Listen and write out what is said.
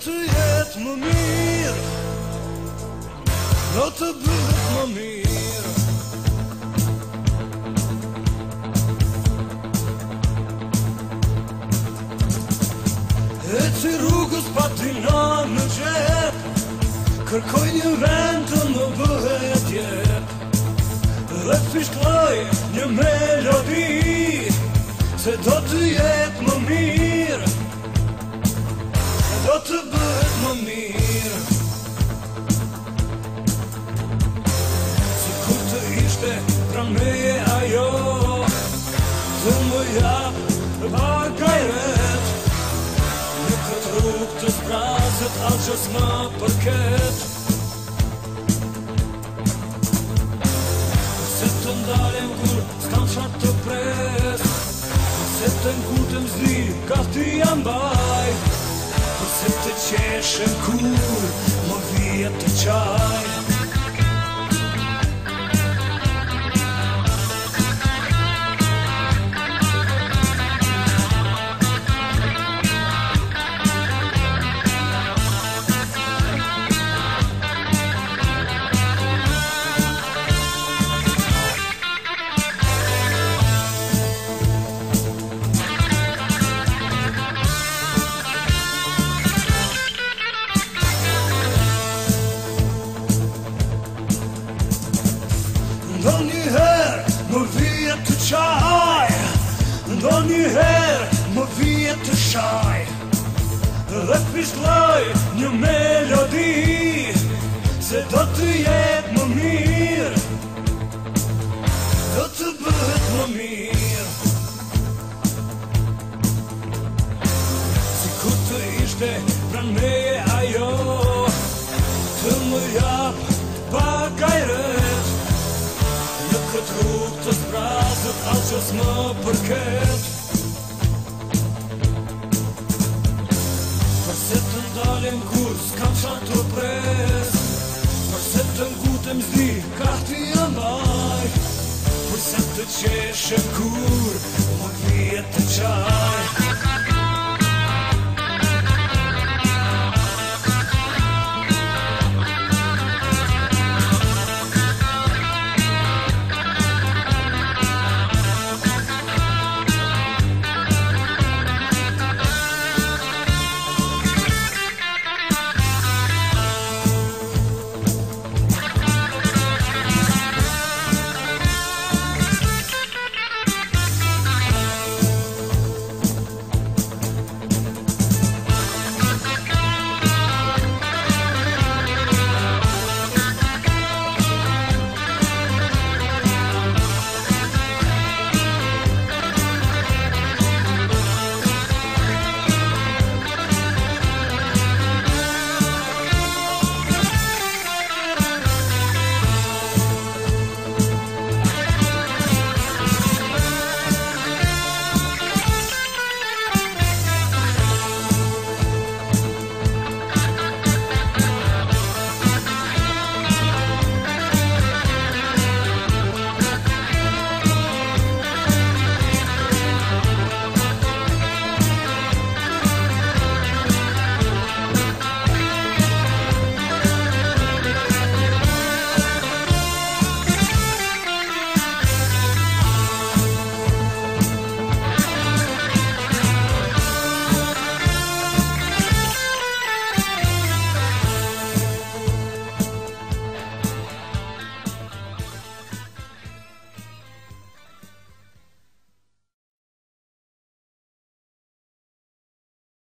të jetë më mirë Do të bëhet më mirë E që rrugës patina në qepë Kërkoj një vend të më bëhet jetë Dhe të një melodi Se do të jetë Se kur të ishte pra meje ajo Dhe më japë në barë kajret Në këtë rrugë të zbrazët atë gjësë nga kur s'ka në shartë të pres Këse të ngu të mzdi Se të qeshën kur Më të qarë Ndo një herë më vijet të qaj Ndo një herë më vijet të shaj Dhe pishloj një melodi Se do të jetë më mirë Do të bëhet më mirë Si ku të ishte pranë me këtë rrugë të sprazët Alë qës më përket Përse të ndalim kus kam qatë të pres Përse të ngutëm zdi ka të jëmaj Përse të qeshe kur më vjetë të qaj Përse të ndalën kus kam qatë të pres